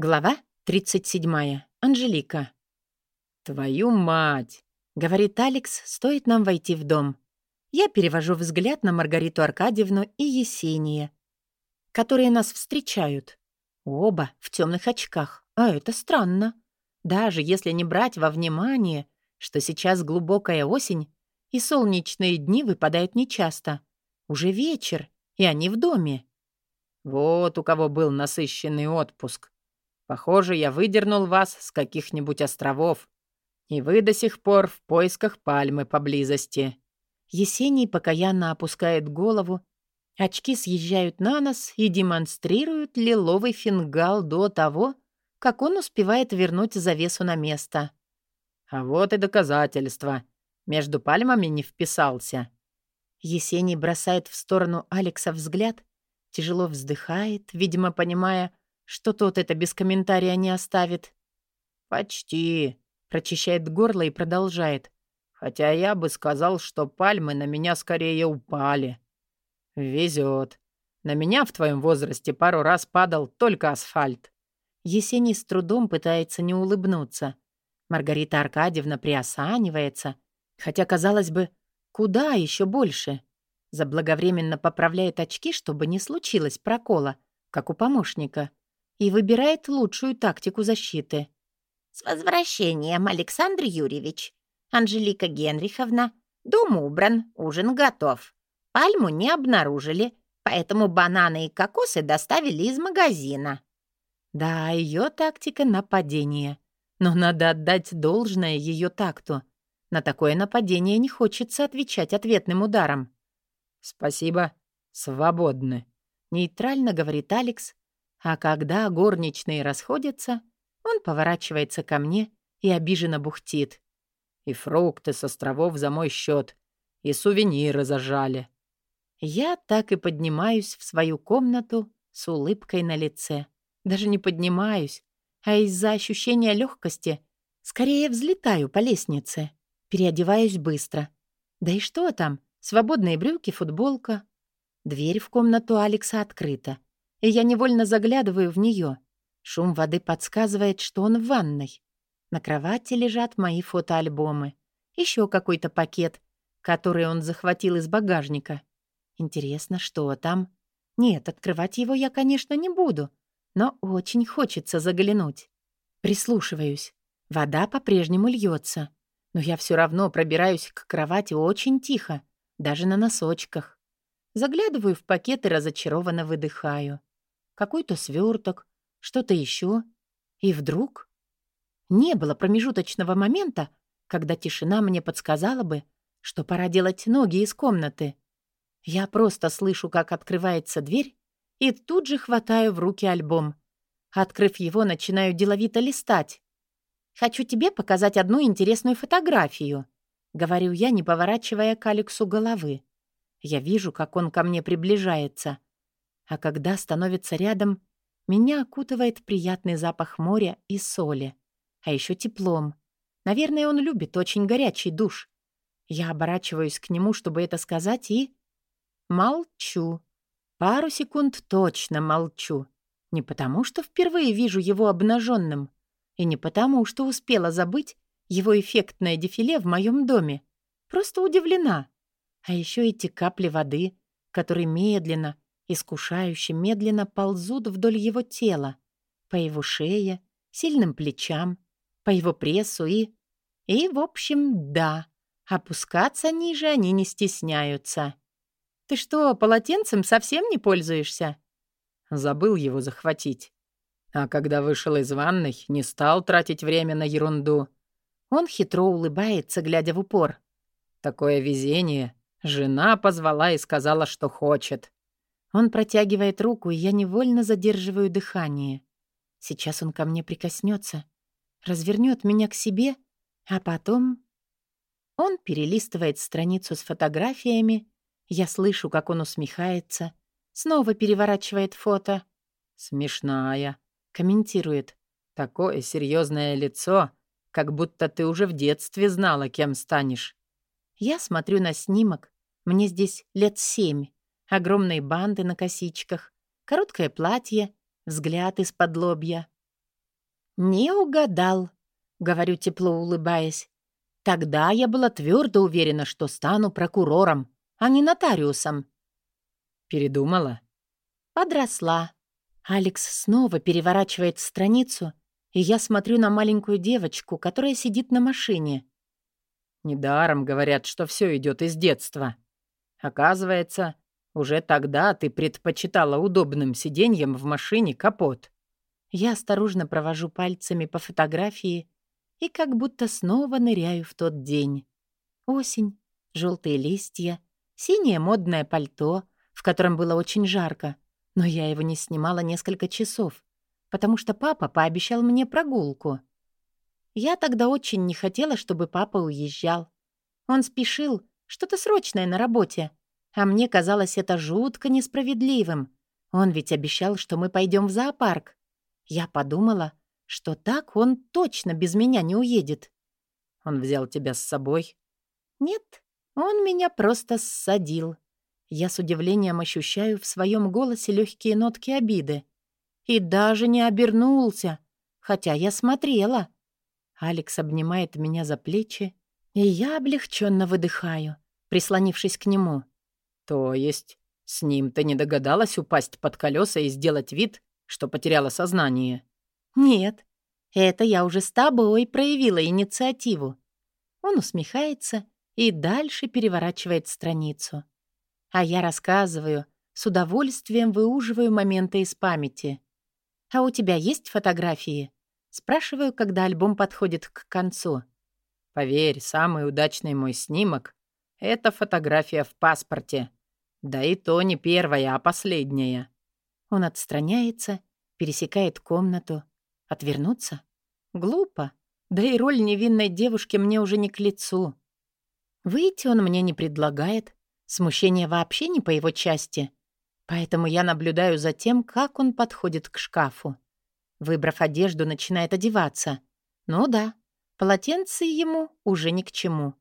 Глава 37. Анжелика. «Твою мать!» — говорит Алекс, стоит нам войти в дом. Я перевожу взгляд на Маргариту Аркадьевну и Есения, которые нас встречают. Оба в темных очках, а это странно. Даже если не брать во внимание, что сейчас глубокая осень, и солнечные дни выпадают нечасто. Уже вечер, и они в доме. Вот у кого был насыщенный отпуск. Похоже, я выдернул вас с каких-нибудь островов, и вы до сих пор в поисках пальмы поблизости». Есений покаянно опускает голову, очки съезжают на нос и демонстрируют лиловый фингал до того, как он успевает вернуть завесу на место. «А вот и доказательство. Между пальмами не вписался». Есений бросает в сторону Алекса взгляд, тяжело вздыхает, видимо, понимая, что тот это без комментария не оставит. «Почти», — прочищает горло и продолжает. «Хотя я бы сказал, что пальмы на меня скорее упали». «Везет. На меня в твоем возрасте пару раз падал только асфальт». Есений с трудом пытается не улыбнуться. Маргарита Аркадьевна приосанивается, хотя, казалось бы, куда еще больше. Заблаговременно поправляет очки, чтобы не случилось прокола, как у помощника и выбирает лучшую тактику защиты. «С возвращением, Александр Юрьевич! Анжелика Генриховна, дом убран, ужин готов. Пальму не обнаружили, поэтому бананы и кокосы доставили из магазина». Да, ее тактика нападения. Но надо отдать должное ее такту. На такое нападение не хочется отвечать ответным ударом. «Спасибо. Свободны», — нейтрально говорит Алекс, а когда горничные расходятся, он поворачивается ко мне и обиженно бухтит. И фрукты с островов за мой счет, и сувениры зажали. Я так и поднимаюсь в свою комнату с улыбкой на лице. Даже не поднимаюсь, а из-за ощущения легкости скорее взлетаю по лестнице. Переодеваюсь быстро. Да и что там? Свободные брюки, футболка. Дверь в комнату Алекса открыта и я невольно заглядываю в нее. Шум воды подсказывает, что он в ванной. На кровати лежат мои фотоальбомы. Еще какой-то пакет, который он захватил из багажника. Интересно, что там? Нет, открывать его я, конечно, не буду, но очень хочется заглянуть. Прислушиваюсь. Вода по-прежнему льется, но я все равно пробираюсь к кровати очень тихо, даже на носочках. Заглядываю в пакет и разочарованно выдыхаю какой-то сверток, что-то еще. И вдруг... Не было промежуточного момента, когда тишина мне подсказала бы, что пора делать ноги из комнаты. Я просто слышу, как открывается дверь, и тут же хватаю в руки альбом. Открыв его, начинаю деловито листать. «Хочу тебе показать одну интересную фотографию», — говорю я, не поворачивая к Алексу головы. Я вижу, как он ко мне приближается — а когда становится рядом, меня окутывает приятный запах моря и соли. А еще теплом. Наверное, он любит очень горячий душ. Я оборачиваюсь к нему, чтобы это сказать, и... Молчу. Пару секунд точно молчу. Не потому, что впервые вижу его обнаженным, и не потому, что успела забыть его эффектное дефиле в моем доме. Просто удивлена. А еще эти капли воды, которые медленно, искушающе медленно ползут вдоль его тела, по его шее, сильным плечам, по его прессу и... И, в общем, да, опускаться ниже они не стесняются. «Ты что, полотенцем совсем не пользуешься?» Забыл его захватить. А когда вышел из ванной, не стал тратить время на ерунду. Он хитро улыбается, глядя в упор. Такое везение. Жена позвала и сказала, что хочет. Он протягивает руку, и я невольно задерживаю дыхание. Сейчас он ко мне прикоснется, развернет меня к себе, а потом... Он перелистывает страницу с фотографиями, я слышу, как он усмехается, снова переворачивает фото. «Смешная», — комментирует. «Такое серьезное лицо, как будто ты уже в детстве знала, кем станешь». Я смотрю на снимок, мне здесь лет семь огромные банды на косичках, короткое платье, взгляд из-под лобья. «Не угадал», — говорю тепло улыбаясь. «Тогда я была твердо уверена, что стану прокурором, а не нотариусом». «Передумала?» «Подросла». Алекс снова переворачивает страницу, и я смотрю на маленькую девочку, которая сидит на машине. Недаром говорят, что все идет из детства. Оказывается, уже тогда ты предпочитала удобным сиденьем в машине капот. Я осторожно провожу пальцами по фотографии и как будто снова ныряю в тот день. Осень, желтые листья, синее модное пальто, в котором было очень жарко, но я его не снимала несколько часов, потому что папа пообещал мне прогулку. Я тогда очень не хотела, чтобы папа уезжал. Он спешил, что-то срочное на работе, а мне казалось это жутко несправедливым. Он ведь обещал, что мы пойдем в зоопарк. Я подумала, что так он точно без меня не уедет. Он взял тебя с собой? Нет, он меня просто ссадил. Я с удивлением ощущаю в своем голосе легкие нотки обиды. И даже не обернулся, хотя я смотрела. Алекс обнимает меня за плечи, и я облегченно выдыхаю, прислонившись к нему. То есть с ним ты не догадалась упасть под колеса и сделать вид, что потеряла сознание. Нет, это я уже с тобой проявила инициативу. Он усмехается и дальше переворачивает страницу. А я рассказываю, с удовольствием выуживаю моменты из памяти. «А у тебя есть фотографии?» Спрашиваю, когда альбом подходит к концу. «Поверь, самый удачный мой снимок — это фотография в паспорте. Да и то не первая, а последняя. Он отстраняется, пересекает комнату. Отвернуться? Глупо. Да и роль невинной девушки мне уже не к лицу. Выйти он мне не предлагает. Смущение вообще не по его части. Поэтому я наблюдаю за тем, как он подходит к шкафу. Выбрав одежду, начинает одеваться. Ну да, полотенце ему уже ни к чему.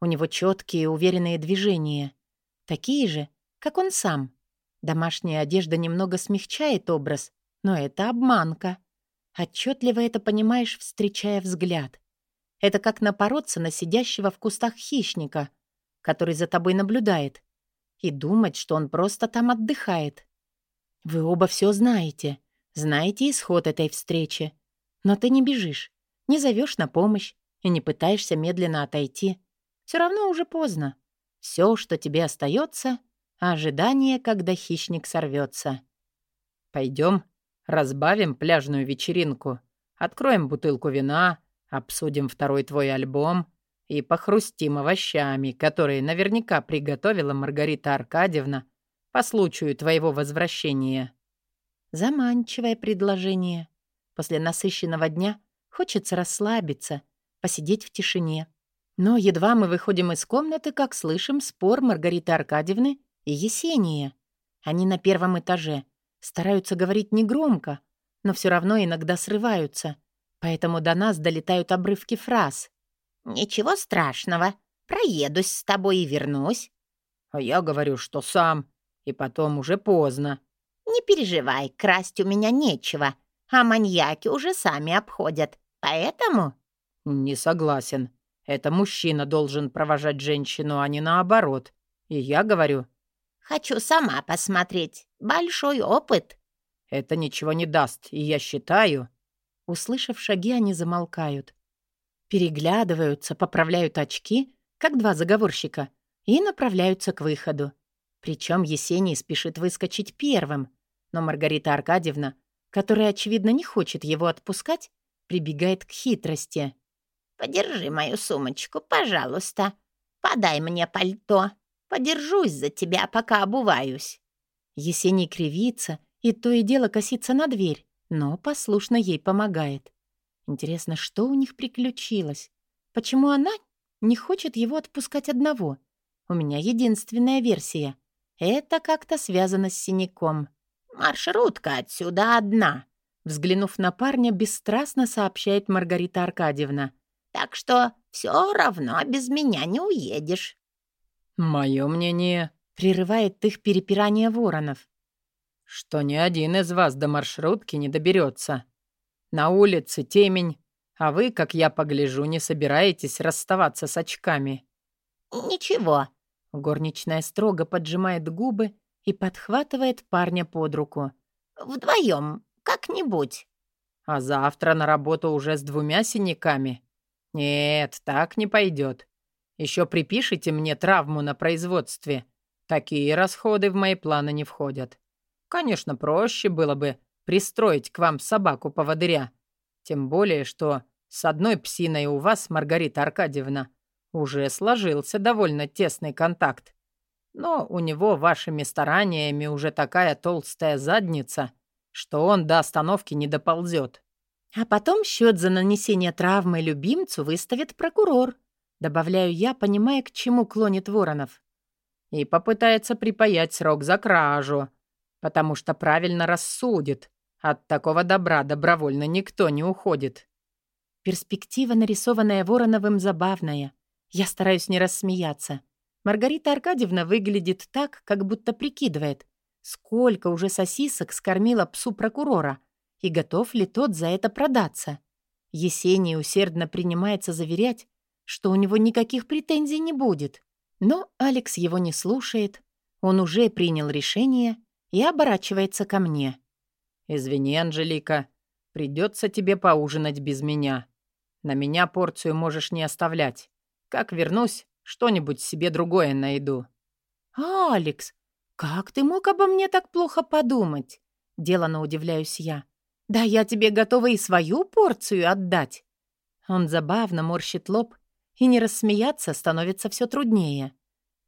У него четкие уверенные движения. Такие же, как он сам. Домашняя одежда немного смягчает образ, но это обманка. Отчетливо это понимаешь, встречая взгляд. Это как напороться на сидящего в кустах хищника, который за тобой наблюдает, и думать, что он просто там отдыхает. Вы оба все знаете, знаете исход этой встречи. Но ты не бежишь, не зовешь на помощь и не пытаешься медленно отойти. Все равно уже поздно. Все, что тебе остается, ожидание, когда хищник сорвется. Пойдем, разбавим пляжную вечеринку, откроем бутылку вина, обсудим второй твой альбом и похрустим овощами, которые наверняка приготовила Маргарита Аркадьевна по случаю твоего возвращения. Заманчивое предложение. После насыщенного дня хочется расслабиться, посидеть в тишине. Но едва мы выходим из комнаты, как слышим спор Маргариты Аркадьевны и Есения. Они на первом этаже, стараются говорить негромко, но все равно иногда срываются, поэтому до нас долетают обрывки фраз. «Ничего страшного, проедусь с тобой и вернусь». «А я говорю, что сам, и потом уже поздно». «Не переживай, красть у меня нечего, а маньяки уже сами обходят, поэтому...» «Не согласен. Это мужчина должен провожать женщину, а не наоборот. И я говорю, Хочу сама посмотреть. Большой опыт». «Это ничего не даст, и я считаю...» Услышав шаги, они замолкают. Переглядываются, поправляют очки, как два заговорщика, и направляются к выходу. Причем Есений спешит выскочить первым, но Маргарита Аркадьевна, которая, очевидно, не хочет его отпускать, прибегает к хитрости. «Подержи мою сумочку, пожалуйста. Подай мне пальто». Подержусь за тебя, пока обуваюсь». Есений кривится и то и дело косится на дверь, но послушно ей помогает. Интересно, что у них приключилось? Почему она не хочет его отпускать одного? У меня единственная версия. Это как-то связано с синяком. «Маршрутка отсюда одна», — взглянув на парня, бесстрастно сообщает Маргарита Аркадьевна. «Так что все равно без меня не уедешь». «Мое мнение...» — прерывает их перепирание воронов. «Что ни один из вас до маршрутки не доберется. На улице темень, а вы, как я погляжу, не собираетесь расставаться с очками». «Ничего». Горничная строго поджимает губы и подхватывает парня под руку. «Вдвоем, как-нибудь». «А завтра на работу уже с двумя синяками?» «Нет, так не пойдет. Еще припишите мне травму на производстве. Такие расходы в мои планы не входят. Конечно, проще было бы пристроить к вам собаку-поводыря. Тем более, что с одной псиной у вас, Маргарита Аркадьевна, уже сложился довольно тесный контакт. Но у него вашими стараниями уже такая толстая задница, что он до остановки не доползет. А потом счет за нанесение травмы любимцу выставит прокурор. Добавляю я, понимая, к чему клонит Воронов. И попытается припаять срок за кражу, потому что правильно рассудит. От такого добра добровольно никто не уходит. Перспектива, нарисованная Вороновым, забавная. Я стараюсь не рассмеяться. Маргарита Аркадьевна выглядит так, как будто прикидывает, сколько уже сосисок скормила псу прокурора и готов ли тот за это продаться. Есений усердно принимается заверять, что у него никаких претензий не будет. Но Алекс его не слушает. Он уже принял решение и оборачивается ко мне. «Извини, Анжелика, придется тебе поужинать без меня. На меня порцию можешь не оставлять. Как вернусь, что-нибудь себе другое найду». «Алекс, как ты мог обо мне так плохо подумать?» Делано удивляюсь я. «Да я тебе готова и свою порцию отдать». Он забавно морщит лоб, и не рассмеяться становится все труднее.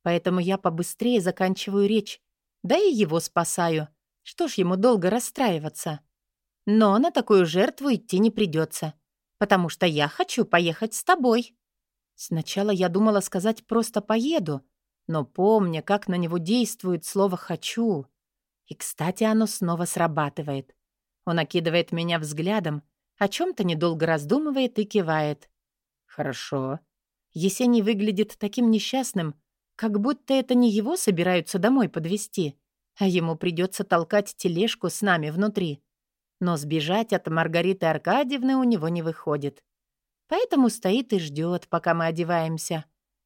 Поэтому я побыстрее заканчиваю речь, да и его спасаю. Что ж ему долго расстраиваться? Но на такую жертву идти не придется, потому что я хочу поехать с тобой. Сначала я думала сказать просто «поеду», но помня, как на него действует слово «хочу». И, кстати, оно снова срабатывает. Он окидывает меня взглядом, о чем-то недолго раздумывает и кивает. «Хорошо». Есений выглядит таким несчастным, как будто это не его собираются домой подвести, а ему придется толкать тележку с нами внутри. Но сбежать от Маргариты Аркадьевны у него не выходит. Поэтому стоит и ждет, пока мы одеваемся.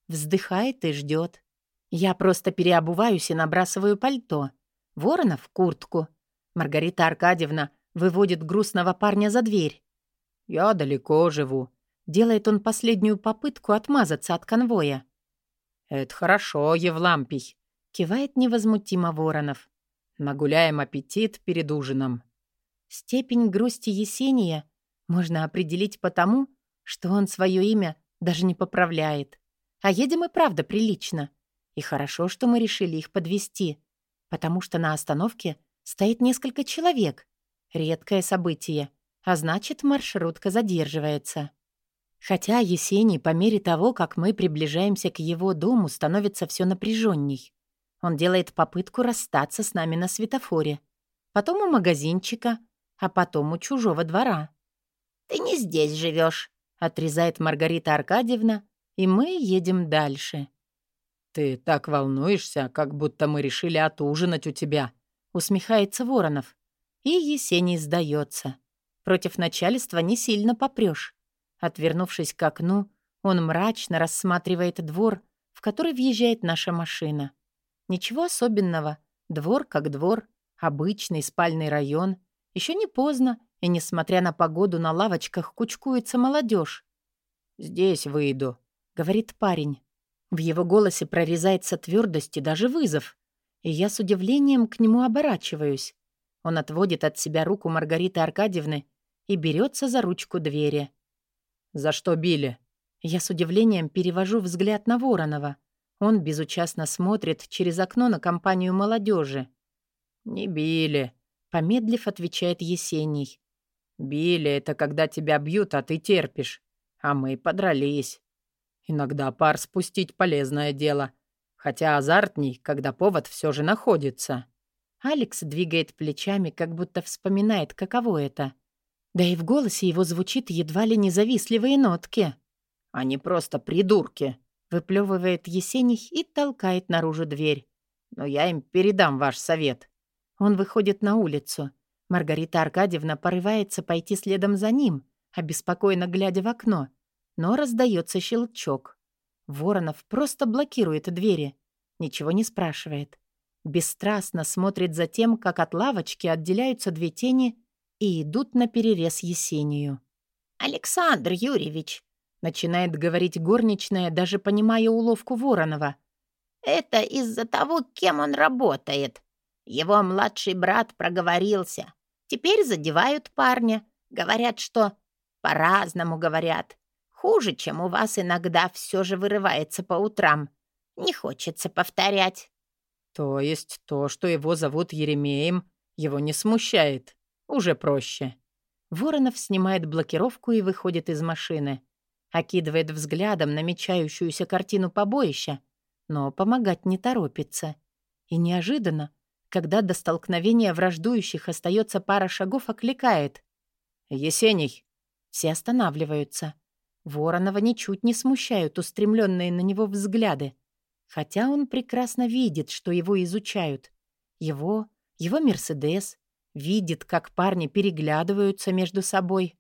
Вздыхает и ждет. Я просто переобуваюсь и набрасываю пальто. Воронов — куртку. Маргарита Аркадьевна выводит грустного парня за дверь. «Я далеко живу», — делает он последнюю попытку отмазаться от конвоя. «Это хорошо, Евлампий», — кивает невозмутимо Воронов. «Нагуляем аппетит перед ужином». Степень грусти Есения можно определить потому, что он свое имя даже не поправляет. А едем и правда прилично. И хорошо, что мы решили их подвести, потому что на остановке стоит несколько человек. Редкое событие, а значит, маршрутка задерживается. Хотя Есений по мере того, как мы приближаемся к его дому, становится все напряженней. Он делает попытку расстаться с нами на светофоре, потом у магазинчика, а потом у чужого двора. «Ты не здесь живешь, отрезает Маргарита Аркадьевна, и мы едем дальше. «Ты так волнуешься, как будто мы решили отужинать у тебя», усмехается Воронов. И Есений сдается. Против начальства не сильно попрешь. Отвернувшись к окну, он мрачно рассматривает двор, в который въезжает наша машина. Ничего особенного. Двор как двор, обычный спальный район. Еще не поздно, и, несмотря на погоду, на лавочках кучкуется молодежь. «Здесь выйду», — говорит парень. В его голосе прорезается твердость и даже вызов. И я с удивлением к нему оборачиваюсь. Он отводит от себя руку Маргариты Аркадьевны и берется за ручку двери. «За что били?» Я с удивлением перевожу взгляд на Воронова. Он безучастно смотрит через окно на компанию молодежи. «Не били», — помедлив отвечает Есений. «Били — это когда тебя бьют, а ты терпишь. А мы подрались. Иногда пар спустить — полезное дело. Хотя азартней, когда повод все же находится». Алекс двигает плечами, как будто вспоминает, каково это. Да и в голосе его звучит едва ли независливые нотки. «Они просто придурки», — выплевывает Есений и толкает наружу дверь. «Но я им передам ваш совет». Он выходит на улицу. Маргарита Аркадьевна порывается пойти следом за ним, обеспокоенно глядя в окно, но раздается щелчок. Воронов просто блокирует двери, ничего не спрашивает. Бесстрастно смотрит за тем, как от лавочки отделяются две тени и идут на перерез Есению. «Александр Юрьевич», — начинает говорить горничная, даже понимая уловку Воронова. «Это из-за того, кем он работает. Его младший брат проговорился. Теперь задевают парня. Говорят, что... По-разному говорят. Хуже, чем у вас иногда все же вырывается по утрам. Не хочется повторять. То есть то, что его зовут Еремеем, его не смущает. Уже проще. Воронов снимает блокировку и выходит из машины. Окидывает взглядом намечающуюся картину побоища, но помогать не торопится. И неожиданно когда до столкновения враждующих остается пара шагов, окликает. «Есений!» Все останавливаются. Воронова ничуть не смущают устремленные на него взгляды. Хотя он прекрасно видит, что его изучают. Его, его «Мерседес», видит, как парни переглядываются между собой.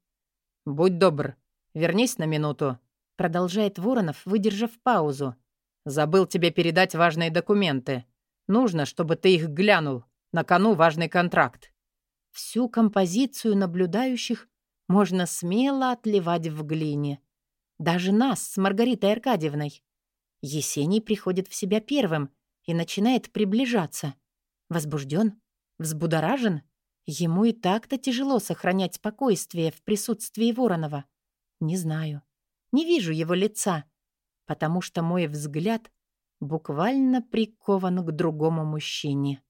«Будь добр, вернись на минуту», — продолжает Воронов, выдержав паузу. «Забыл тебе передать важные документы. Нужно, чтобы ты их глянул. На кону важный контракт». Всю композицию наблюдающих можно смело отливать в глине. Даже нас с Маргаритой Аркадьевной. Есений приходит в себя первым и начинает приближаться. Возбужден? Взбудоражен? Ему и так-то тяжело сохранять спокойствие в присутствии Воронова. Не знаю. Не вижу его лица, потому что мой взгляд буквально прикован к другому мужчине.